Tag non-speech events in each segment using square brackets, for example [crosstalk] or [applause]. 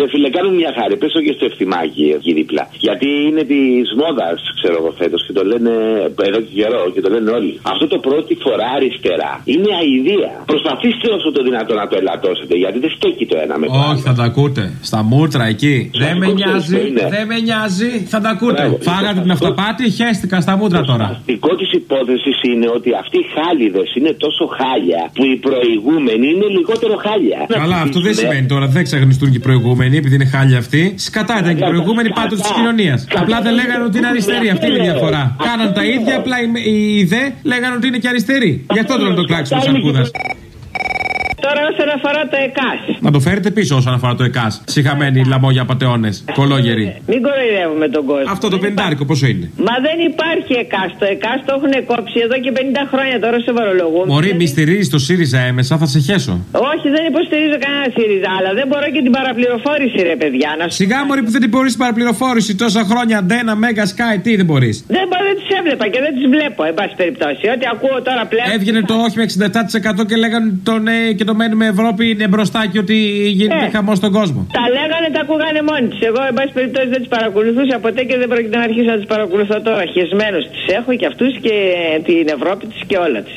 Ρε φίλε, κάνουν μια χάρη. Πες το και στο ευθυμάκι εκεί δίπλα. Γιατί είναι της μόδας, ξέρω εγώ φέτος και το λένε εδώ και καιρό και το λένε όλοι. Αυτό το πρώτη φορά αριστερά είναι αηδία. Προσπαθήστε όσο το δυνατό να το ελαττώσετε γιατί δεν στέκει το ένα με το Όχι, θα τα ακούτε. Στα μούτρα εκεί. Δεν με ακούτε, νοιάζει, είναι. δεν με νοιάζει. Θα τα ακούτε. Μπράβο. Φάγατε την αυταπάτη, χέστηκα στα μούτρα τώρα. Το δικό της υπόθεσης είναι ότι αυτοί οι χάλιδες είναι τόσο χάλια που οι προηγούμενοι είναι λιγότερο χάλια. Καλά, αυτό δεν Ναι. σημαίνει τώρα. Δεν ξαγνιστούν και οι προηγούμενοι επειδή είναι χάλια αυτοί. Σκατά ήταν και οι προηγούμενοι πάντως της κοινωνίας. Απλά δεν λέγανε ότι είναι αριστεροί. Αυτή είναι η διαφορά. Κάναν τα ίδια, απλά οι- οι δε λέγανε ότι είναι και αριστεροί. Γι' αυτό τώρα το κλάξιμο τη αρκούδα. Τώρα όσον αφορά το ΕΚΑΣ. Να το φέρετε πίσω όσον αφορά το ΕΚΑΣ. Συχαμένοι λαμόγια πατεώνες. Κολόγεροι. Μην κοροϊδεύουμε τον κόσμο. Αυτό το πεντάρικο πόσο είναι; Μα δεν υπάρχει ΕΚΑΣ. Το ΕΚΑΣ το έχουν κόψει εδώ και 50 χρόνια τώρα σε βαρολογούν. Μωρή, μη στηρίζεις το ΣΥΡΙΖΑ έμεσα, θα σε χέσω. Όχι, δεν υποστηρίζω κανένα ΣΥΡΙΖΑ, αλλά δεν μπορώ και την παραπληροφόρηση, ρε παιδιά. Να σου... Σιγά μωρή που δεν την μπορείς την παραπληροφόρηση τόσα χρόνια. Αντένα, Μέγα, Sky, τι δεν μπορείς; Δεν μπορώ, δεν τις έβλεπα και δεν τις βλέπω, εν πάση περιπτώσει. Ό,τι ακούω τώρα πλέον. Έβγαινε το όχι με 67% και λέγανε το ναι και το μένουμε Ευρώπη είναι μπροστά και ότι γίνεται Ε. χαμός στον κόσμο. Τα λέγανε, τα ακούγανε μόνοι της. Εγώ, εν πάση περιπτώσει, δεν τις παρακολουθούσα ποτέ και δεν πρόκειται να αρχίσω να τις παρακολουθώ τώρα. Χεσμένου τις έχω και αυτούς και την Ευρώπη της και όλα τι.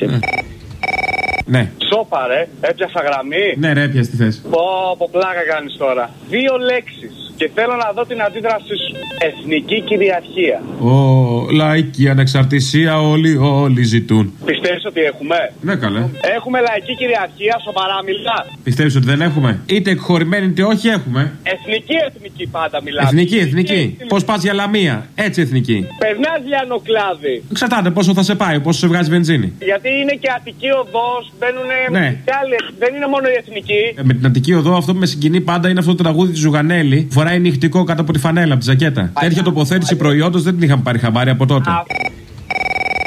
Ναι, Σόπα ρε, έπιασα γραμμή. ναι, ρε, πια τι θες. Πω, από πλάκα κάνεις τώρα. Δύο λέξεις. Και θέλω να δω την αντίδραση σου. Εθνική κυριαρχία. Ω, λαϊκή ανεξαρτησία όλοι, όλοι ζητούν. Πιστεύεις ότι έχουμε; Ναι, καλέ. Έχουμε λαϊκή κυριαρχία, σοβαρά μιλά. Πιστεύεις ότι δεν έχουμε; Είτε εκχωρημένη είτε όχι έχουμε. Εθνική, εθνική πάντα μιλά. Εθνική, εθνική. Πώς πας για λαμία; Έτσι εθνική. Περνάς λιανοκλάδι. Εξαρτάται πόσο θα σε πάει, πόσο σε βγάζει βενζίνη. Γιατί είναι και Αττική οδός, μπαίνουν Ναι. και άλλοι. Δεν είναι μόνο η εθνική. Ε, Με την Αττική οδό αυτό που με συγκινεί πάντα είναι αυτό το τραγούδι τη Ζουγανέλη. Φοράει νυχτικό κάτω από τη φανέλα, από τη ζακέτα. Τέτοια τοποθέτηση προϊόντος δεν την είχαμε πάρει χαμπάρι από τότε.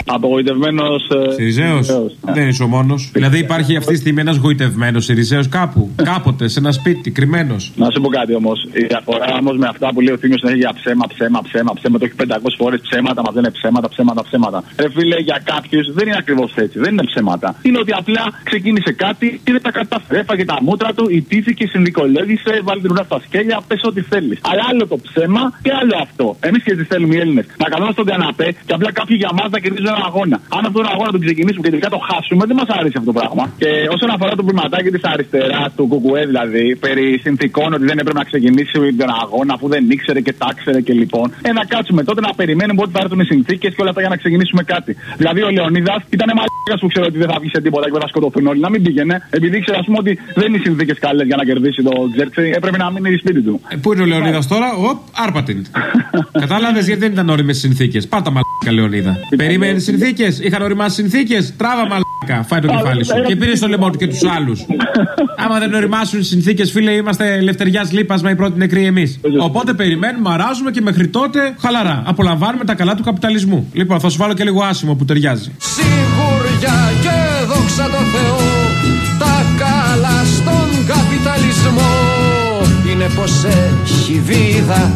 Απογοητευμένος. Σιριζέος. Δεν είσαι ο μόνος. Δηλαδή υπάρχει αυτή τη στιγμή ένας γοητευμένος Σιριζέος κάπου. Κάποτε σε ένα σπίτι, κρυμμένος. Να σου πω κάτι όμως. Η διαφορά όμως με αυτά που λέει ο Θήμιος είναι για ψέμα, ψέμα, ψέμα, ψέμα. Το έχει 500 φορές ψέματα, μα δεν είναι ψέματα, ψέματα, ψέματα. Ρε φίλε, για κάποιους δεν είναι ακριβώς έτσι. Δεν είναι ψέματα. Είναι ότι απλά ξεκίνησε κάτι και δεν τα κατάφερε. Έφαγε τα μούτρα του, ιτήθηκε, συνδικολόγησε, βάλει την ουρά στα σκέλια, πες ό,τι θέλεις. Αλλά άλλο το ψέμα και άλλο αυτό. Εμείς και τι θέλουμε οι Έλληνες. Να καλούμε στον καναπέ και απλά κάποιοι για μας να κερδίζουν έναν αγώνα. Αν αυτόν τον αγώνα τον ξεκινήσουμε και τελικά το χάσουμε, δεν μας αρέσει αυτό το πράγμα. Και όσον αφορά το βηματάκι της αριστεράς, του Κουκουέ δηλαδή, περί συνθηκών ότι δεν έπρεπε να ξεκινήσει τον αγώνα αφού δεν ήξερε και τα ήξερε και λοιπόν. Ε, να κάτσουμε τότε να περιμένουμε ότι θα έρθουν οι συνθήκες και όλα αυτά για να ξεκινήσουμε κάτι. Δηλαδή ο Λεωνίδας ήταν μαλάκας που ξέρω ότι δεν θα βγει σε τίποτα και δεν θα σκοτωθούν όλοι. Να μην πήγαινε, επειδή ήξερε ας πούμε ότι δεν είναι οι συνθήκες καλές για να κερδίσει το Τζέρτσι, έπρεπε να μείνει σπίτι του. Ε, πού είναι ο Λεωνίδας τώρα, οπ, άρπατην. [laughs] Κατάλαβες γιατί δεν ήταν όριμε συνθήκες. Πάτα μαλάκα Λεωνίδα. Περίμενες συνθήκες, είχαν οριμάσει συνθήκες, τράβα μαλάκα. Φάει το κεφάλι σου. Και πήρε στο λαιμό του και τους άλλους. [laughs] Άμα δεν οριμάσουν οι συνθήκες, φίλε, είμαστε ελευθεριάς λίπασμα οι πρώτοι νεκροί εμείς. Οπότε περιμένουμε, αράζουμε και μέχρι τότε χαλαρά. Απολαμβάνουμε τα καλά του καπιταλισμού. Λοιπόν, θα σου βάλω και λίγο άσημο που ταιριάζει. Σιγουριά και δόξα τω Θεώ Τα καλά στον καπιταλισμό Είναι πως έχει βίδα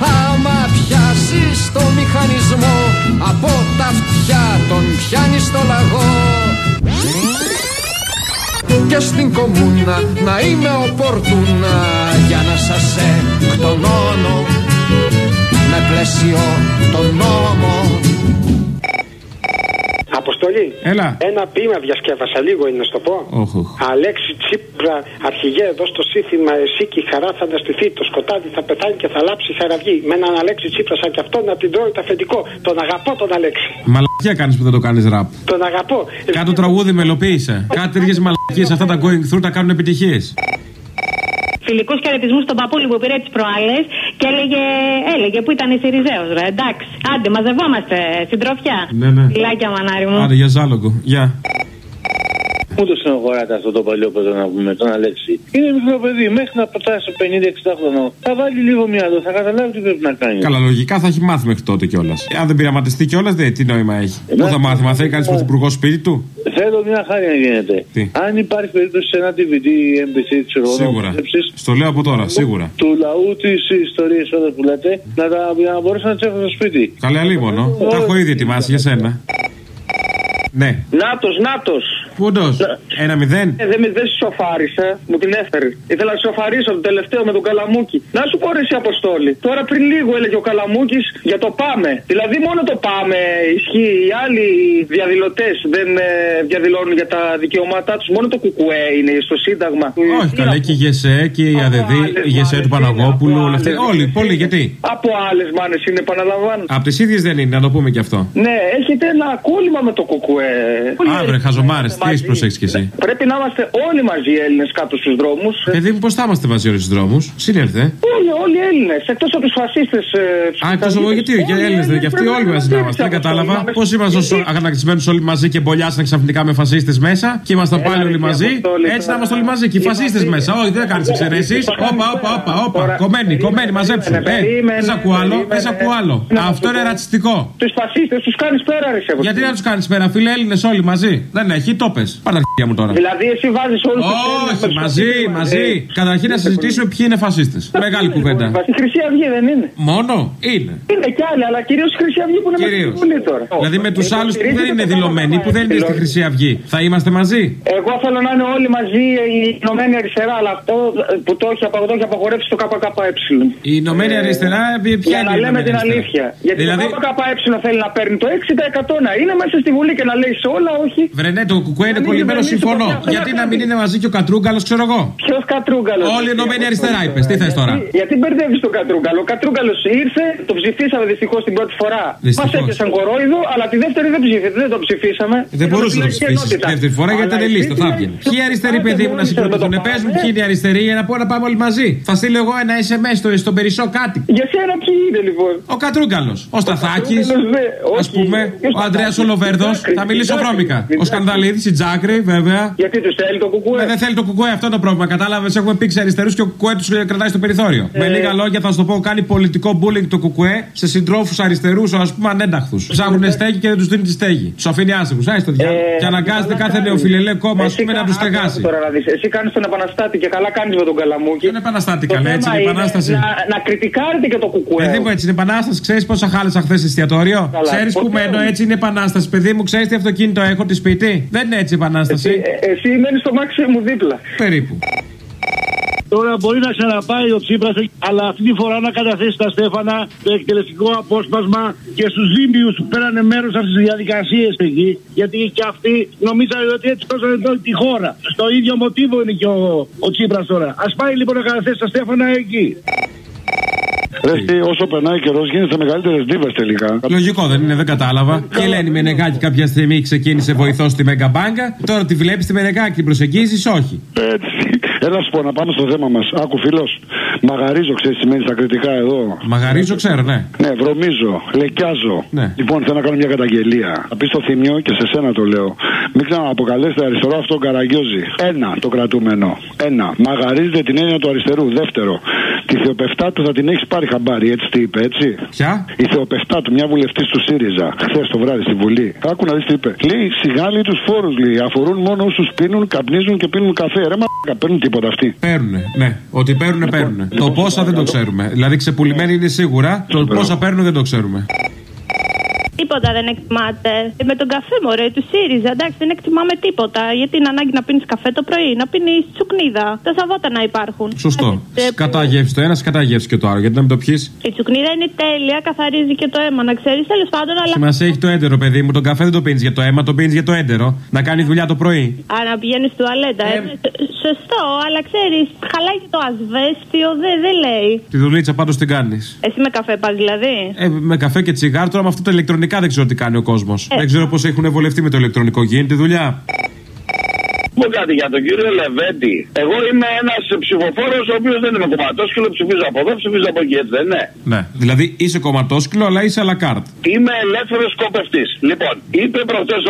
Άμα πιάσεις το μηχανισμό. Από τα αυτιά τον πιάνει στο λαγό. Και στην κομμούνα να είμαι οπορτούνα. Για να σας εκτονώνω με πλαίσιο τον νόμο Αποστολή. Έλα. Ένα ποίημα διασκεύασα λίγο είναι να σου το πω. Όχ, όχ. Αλέξη Τσίπρα, αρχηγέ εδώ στο σύνθημα Εσύ και η χαρά θα αναστηθεί. Το σκοτάδι θα πεθάνει και θα λάψει η χαραυγή. Με έναν Αλέξη Τσίπρα σαν και αυτό να την τρώει το αφεντικό. Τον αγαπώ τον Αλέξη. Μαλακία κάνεις που δεν το κάνεις ραπ. Τον αγαπώ. Κάτω τραγούδι μελοποίησε. Κάτι τέτοιε μαλακίες αυτά τα going through τα κάνουν επιτυχίες. Φιλικούς χαιρετισμούς στον παππούλη που πήρε τις προάλλες και έλεγε, έλεγε που ήταν η Σιριζέος, ρε. Εντάξει, άντε, μαζευόμαστε, συντροφιά. Ναι, ναι. Φιλάκια, μανάρι μου. Άντε για ζάλογο. Γεια. Πού το στενοχωράτε αυτό το παλιό παιδί να πούμε, τον Αλέξη; Είναι μικρό παιδί, μέχρι να φτάσει 50-60 χρονών. Θα βάλει λίγο μυαλό, θα καταλάβει τι πρέπει να κάνει. Καλά, λογικά θα έχει μάθει μέχρι τότε κιόλας. Αν δεν πειραματιστεί κιόλας, δεν τι νόημα έχει. Πού θα μάθει, μαθαίνει κανείς πρωθυπουργό σπίτι του; Θέλω μια χάρη να γίνεται. Τι; Αν υπάρχει περίπτωση σε ένα DVD ή MPC, ξέρω εγώ, να Σίγουρα. πιστέψεις Στο λέω από τώρα, σίγουρα. του λαού της ιστορίας όλα που λέτε, να, τα, για να μπορέσω να τι έχω στο σπίτι. Καλέ αλίμονο. Τα έχω ήδη ετοιμάσει για σένα. Ναι. Νάτος, Νάτος. Πούντος. Ένα μηδέν. Ε, δεν, με- δεν σοφάρισε, μου την έφερε. Ήθελα να σοφαρίσω το τελευταίο με τον Καλαμούκι. Να σου πω ρε εσύ Αποστόλη. Τώρα πριν λίγο έλεγε ο Καλαμούκης για το πάμε. Δηλαδή μόνο το πάμε ισχύει. Οι άλλοι διαδηλωτές δεν ε, διαδηλώνουν για τα δικαιώματά τους. Μόνο το κουκουέ είναι στο Σύνταγμα. Όχι, καλά, και η ΓΕΣΕ και η ΑΔΔ, η ΓΕΣΕ του Παναγόπουλου, όλα αυτά. Όλοι, πολύ, γιατί; Από άλλες μάνες είναι, επαναλαμβάνω. Από τις ίδιες δεν είναι, να το πούμε και αυτό. Ναι, έχετε ένα κόλλημα με το κουκουέ. Αύριο, χαζομάρε, τι έχει προσέξεις κι εσύ. Πρέπει να είμαστε όλοι μαζί οι Έλληνες κάτω στους δρόμους. Παιδί μου, πώς θα είμαστε μαζί όλου στους δρόμους; Συνέρθε. Όλοι, όλοι οι Έλληνες. Εκτός από τους φασίστες. Α, εκτός από γιατί, και Έλληνες δεν είναι και αυτοί, όλοι μαζί να είμαστε. Δεν κατάλαβα. Πώς είμαστε όσο αγανακτισμένους όλοι μαζί και μπολιάσαν ξαφνικά με φασίστες μέσα και ήμασταν πάλι όλοι μαζί; Έτσι να είμαστε όλοι μαζί και οι φασίστες μέσα. Όχι, δεν κάνεις εξαιρέσεις. Όπα, όπα, όπα, όπα. Κομμένοι, κομμένοι, μαζέψουν. Ε, δεν σ' ακούω άλλο, δεν σ' ακούω άλλο. Αυτό είναι ρατσιστικό. Τους φασίστες τους κάνεις πέρα, ρε Σεβο. Γιατί να τους κάνεις πέρα, φίλε Έλληνες όλοι μαζί; Δεν έχει, το πε. Πάρτα μου τώρα. Δηλαδή, εσύ βάζει όλου του Όχι, μαζί, μαζί. Καταρχήν να συζητήσουμε ποιοι είναι φασίστε. Μεγάλη κουβέντα. Η Χρυσή Αυγή δεν είναι. Μόνο είναι. Είναι κι άλλοι, αλλά κυρίω η Χρυσή Αυγή που είναι Κυρίως. με στη Βουλή τώρα. Δηλαδή με του Ε, άλλου που στηρίζετε δεν είναι το δηλωμένοι, κόμμα που δεν είναι στη Παπα- Χρυσή Αυγή. Θα είμαστε μαζί. Εγώ θέλω να είναι όλοι μαζί η Ηνωμένη Αριστερά, αλλά αυτό που το έχει, απο- το έχει απαγορεύσει το ΚΚΕ. Η Ηνωμένη Αριστερά, ποια Για είναι να η λέμε Ηνωμένη την Αριστερά? αλήθεια. Γιατί Δηλαδή, το ΚΚΕ θέλει να παίρνει το 60% να είναι μέσα στη Βουλή και να λέει σε όλα όχι. βρε ναι, το κουκουέ είναι μην κολλημένο, κυβερνήσει συμφωνώ. το κόμμα. Γιατί να μην είναι μαζί και ο Κατρούγκαλος, ξέρω εγώ. Ποιος Κατρούγκαλος; Όλη η Ηνωμένη Αριστερά είπες. Τι θες τώρα; Γιατί, γιατί μπερδεύεις τον Κατρούγκαλο; Ο Κατρούγκαλος ήρθε, το ψηφίσαμε δυστυχώς την πρώτη φορά. Δυστυχώς. Μας έπιασαν κορόιδο, αλλά τη δεύτερη δεν, ψήφι, δεν το ψηφίσαμε. Δεν Είχαμε μπορούσες να το επιλογική ψηφίσεις ενότητα. δεύτερη φορά γιατί Αλλά ήταν λίστα, θα υπήρχε- έβγαινε. Ποιοι αριστεροί Άντε, παιδί μου να μπορούσε συγκροτηθούν, το πες μου πάμε. ποιοι είναι οι αριστεροί για να πω να πάμε όλοι μαζί. Θα στείλω εγώ ένα SMS στο, στον περισσό κάτι. Για σένα ποιοι είναι λοιπόν; Ο Κατρούγκαλος, ο Σταθάκης, Κατρούγκαλος, ναι, ας όχι. πούμε, Ποιος ο Αντρέα Σταθάκης, Ολοβέρδος. Τζάκρη, Θα μιλήσω Τζάκρη, βρώμικα. Ο Τζάκρη. Σκανδαλίδης, η Τζάκρη, βέβαια. Γιατί τους θέλει το κουκουέ; Ε, δεν θέλει το κουκουέ, αυτό είναι το πρόβλημα. Κατάλαβες, έχουμε πήξει αριστερούς και ο κουκουέ τους κρατάει στο περιθώριο. Ε. Με λίγα λόγια, θα σου το πω, κάνει πολιτικό bullying το κουκουέ σε συντρόφους αριστερούς, ας πούμε, ανένταχθους. Ψάχνουν στέγη και δεν τους δίνει τη στέγη. Τους αφήνει άσχημους. Άι στο διάλογο. Ε, Και αναγκάζεται καλά κάθε κάνεις. νεοφιλελέ κόμμα, ας Εσύ πούμε, να κα- τους άκου στεγάσει. Τώρα να δεις. Εσύ κάνεις τον επαναστάτη και καλά κάνεις με τον Καλαμούκη. Δεν επαναστάτη Το καλά, έτσι θέμα είναι η επανάσταση. Να, να κριτικάρετε και το ΚΚΕ. Παιδί μου, έτσι είναι επανάσταση. Ξέρεις πόσα χάλασα χθες εστιατόριο; Καλά, Ξέρεις που ποτέ μένω, δεν. έτσι είναι επανάσταση. Παιδί μου, ξέρεις τι αυτοκίνητο έχω τη σπίτι; Δεν είναι έτσι επανάσταση. Ε, εσύ μένεις στο Μαξίμου δίπλα. Περίπου. Τώρα μπορεί να ξαναπάει ο Τσίπρας, αλλά αυτή τη φορά να καταθέσει στα Στέφανα το εκτελεστικό απόσπασμα και στους Λίμπιους που πήρανε μέρος σε αυτές τις διαδικασίες εκεί. Γιατί και αυτοί νομίζανε ότι έτσι σώσανε όλη τη χώρα. Στο ίδιο μοτίβο είναι και ο, ο Τσίπρας τώρα. Α πάει λοιπόν να καταθέσει στα Στέφανα εκεί. Ρε, εσύ, όσο περνάει καιρός γίνεσαι μεγαλύτερε δίβε τελικά. Λογικό δεν είναι, δεν κατάλαβα. Και η Ελένη Μενεγάκη κάποια στιγμή ξεκίνησε βοηθός στη Μέγκα Μπάγκα. Τώρα τη βλέπεις τη Μενεγάκη, την προσεγγίζεις, όχι. Έτσι. Έλα σου πω να πάμε στο θέμα μας. Άκου φίλος. Μαγαρίζω, ξέρεις τι σημαίνει στα κριτικά εδώ. Μαγαρίζω, ξέρω, ναι. Ναι, βρωμίζω, λεκιάζω. Ναι. Λοιπόν, θέλω να κάνω μια καταγγελία. Θα πεις στο θύμιο και σε σένα το λέω. Μην ξανααποκαλέσετε αριστερό αυτό καραγκιόζι. Ένα το κρατούμενο. Ένα. Μαγαρίζετε την έννοια του αριστερού. Δεύτερο. Τη θεοπευτά του θα την έχεις πάρει χαμπάρι, έτσι τι είπε, έτσι; Ποια; Η θεοπευτά του, μια βουλευτής του ΣΥΡΙΖΑ, χθες το βράδυ στη Βουλή. Άκου να δεις τι είπε. Λέει σιγάλοι τους φόρους, λέει. Αφορούν μόνο όσους πίνουν, καπνίζουν και πίνουν καφέ. Ρε μα παίρνουν τίποτα αυτοί. Παίρνουνε, ναι. Ότι παίρνουνε, παίρνουνε. Το πόσα δεν το ξέρουμε. Δηλαδή ξεπουλημένοι είναι σίγουρα. Το πόσα παίρνουν δεν το ξέρουμε. Τίποτα δεν εκτιμάται. Ε, Με τον καφέ, μωρέ, του ΣΥΡΙΖΑ. Εντάξει, δεν εκτιμάμε τίποτα. Γιατί είναι ανάγκη να πίνεις καφέ το πρωί, να πίνεις τσουκνίδα. Τα σαβότα να υπάρχουν. Σωστό. Ε, Κατάγευση το ένα, κατάγευση και το άλλο. Γιατί να μην το πιεις; Η τσουκνίδα είναι τέλεια, καθαρίζει και το αίμα, να ξέρεις. Τέλος πάντων, αλλά. Σημασία έχει το έντερο, παιδί μου. Τον καφέ δεν το πίνεις για το αίμα, το πίνεις για το έντερο. Να κάνεις δουλειά το πρωί. Α, να πηγαίνει τουαλέτα. Ε, σωστό, αλλά ξέρεις, χαλάει και το ασβέστιο, δεν δε λέει. Τη δουλίτσα πάντως την κάνεις. Εσύ με καφέ πας δηλαδή; Ε, με καφέ και τσιγάρο, τώρα με αυτά τα ηλεκτρονικά δεν ξέρω τι κάνει ο κόσμος. Ε. Δεν ξέρω πώς έχουν βολευτεί με το ηλεκτρονικό. Γίνεται δουλειά. Πω κάτι για τον κύριο Λεβέντη. Εγώ είμαι ένας ψηφοφόρος ο οποίος δεν είμαι κομματόσκυλο, ψηφίζω από εδώ, ψηφίζω από εκεί, έτσι δεν είναι; Ναι. Δηλαδή είσαι κομματόσκυλο, αλλά είσαι αλακάρτ. Είμαι ελεύθερος σκοπευτής. Λοιπόν, είπε προχτές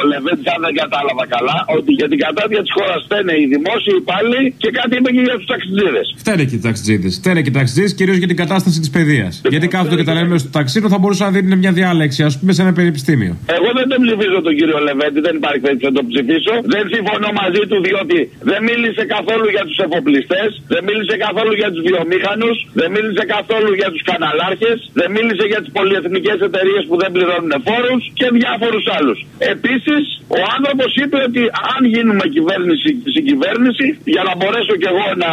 ο Λεβέντη, αν δεν κατάλαβα καλά, ότι για την κατάδια της χώρας φταίνε οι δημόσιοι υπάλληλοι και κάτι είπε και για τους ταξιτζίδες. Φταίνε και οι ταξιτζίδες. Φταίνε και οι ταξιτζίδες κυρίως για την κατάσταση της παιδείας. Γιατί κάθονται και τα λένε στο ταξίδι θα μπορούσαν να δίνουν μια διάλεξη, ας πούμε, σε ένα πανεπιστήμιο. Εγώ δεν τον ψηφίζω τον κύριο Λεβέντη, δεν υπάρχει περίπτωση να τον ψηφίσω. Δεν ψηφίζω συμφωνώ μαζί του διότι δεν μίλησε καθόλου για τους εφοπλιστές, δεν μίλησε καθόλου για τους βιομήχανους, δεν μίλησε καθόλου για τους καναλάρχες, δεν μίλησε για τις πολυεθνικές εταιρείες που δεν πληρώνουν φόρους και διάφορους άλλους. Επίσης, ο άνθρωπος είπε ότι αν γίνουμε κυβέρνηση, συγκυβέρνηση, για να μπορέσω κι εγώ να,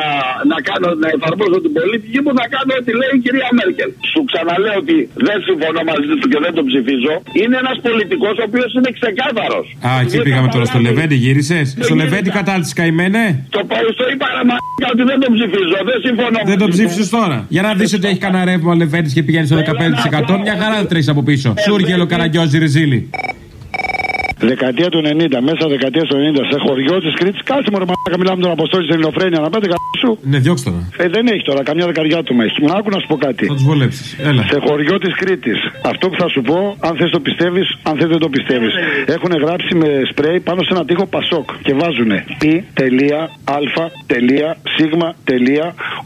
να, κάνω, να εφαρμόσω την πολιτική μου, θα κάνω ό,τι λέει η κυρία Μέρκελ. Σου ξαναλέω ότι δεν συμφωνώ μαζί του και δεν τον ψηφίζω. Είναι ένας πολιτικός ο οποίος είναι ξεκάθαρος. Α, εκεί πήγαμε τώρα στο Λεβέντι, γύρισε. Στο Λεβέντι κατάληψη καημένε; Το πάω στο είπα ρε μα ότι δεν τον ψηφίζω. Δεν συμφωνώ. Δεν τον ψήφισες τώρα. Για να δεις ότι έχει κανένα ρεύμα ο Λεβέντι και πηγαίνει στο 15%. Μια χαρά δεν τρέχει από πίσω. Σούργελο καραγκιόζι ριζίλι. Δεκαετία του 90, μέσα δεκαετίας του 90, σε χωριό της Κρήτης, κάτσε μου ρε μαλάκα, μιλάμε τον Αποστόλη στην Ελληνοφρένεια, να πάτε καλά σου. Ναι, διώξτε τώρα. Ε, δεν έχει τώρα, καμιά δεκαριά του με έχει. Μου άκου να σου πω κάτι. Θα τους βολέψεις. Έλα. Σε χωριό της Κρήτης, αυτό που θα σου πω, αν θες το πιστεύεις, αν θες δεν το πιστεύεις. Έχουν γράψει με σπρέι πάνω σε ένα τείχο Πασόκ και βάζουν π, τελεία, α, τελεία, σίγμα, τελεία,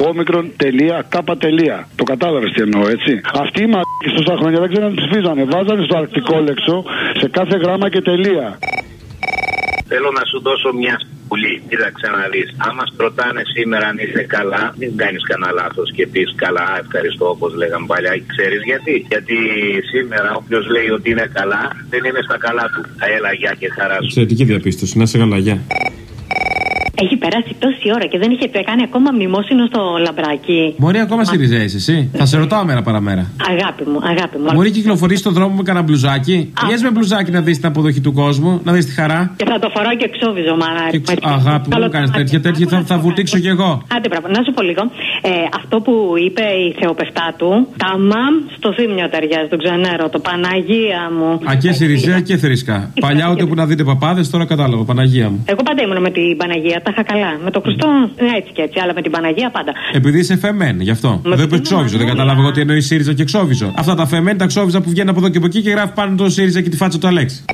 όμικρον, τελεία, κάπα, τελεία. Το κατάλαβες τι εννοώ, έτσι. Αυτοί οι μαλάκες τόσα χρόνια δεν ξέραν να ψηφίζανε. Βάζανε στο αρκτικό λέξο σε κάθε γράμμα και τελεία. Θέλω να σου δώσω μια σπουλή. Κοίταξε να δει. Αν μα ρωτάνε σήμερα αν είσαι καλά, μην κάνεις κανένα λάθος και πεις καλά, ευχαριστώ όπως λέγαμε παλιά. Ξέρεις γιατί; Γιατί σήμερα όποιος λέει ότι είναι καλά, δεν είναι στα καλά του. Έλα, γεια και χαρά σου. Εξαιρετική διαπίστωση. Να σε καλά, γεια. Έχει περάσει τόση ώρα και δεν είχε κάνει ακόμα μνημόσυνο στο λαμπράκι. Μπορεί ακόμα στη ριζέη εσύ. Θα σε ρωτάω μέρα παραμέρα. Αγάπη μου, αγάπη μου. Μπορεί κυκλοφορείς στον δρόμο με κανένα μπλουζάκι. Βγες με μπλουζάκι να δεις την αποδοχή του κόσμου, να δεις τη χαρά. Και θα το φοράω και εξόβιζο, μάνα. Και... Αγάπη μου, κάνεις τέτοια, τέτοια θα, θα βουτήξω κι εγώ. Άντε, μπράβο, να σου πω λίγο. Ε, αυτό που είπε η θεοπευτά του, τα μαμ στο θύμιο ταιριάζει, τον ξενέρο, το Παναγία μου. Α, και Σιριζέα και Θρήσκα. Παλιά ούτε που να δείτε παπάδες, τώρα κατάλαβα, Παναγία μου. Εγώ πάντα ήμουν με την Παναγία, τα είχα καλά. Με το Χριστό έτσι και έτσι, αλλά με την Παναγία πάντα. Επειδή είσαι φεμέν, γι' αυτό. Δεν είπε ξόβιζο, δεν κατάλαβα εγώ τι εννοεί ΣΥΡΙΖΑ και ξόβιζο. Αυτά τα φεμέν, τα ξόβιζα που βγαίνουν από εδώ και από εκεί και γράφει πάνω το ΣΥΡΙΖΑ και τη φάτσα του Αλέξη.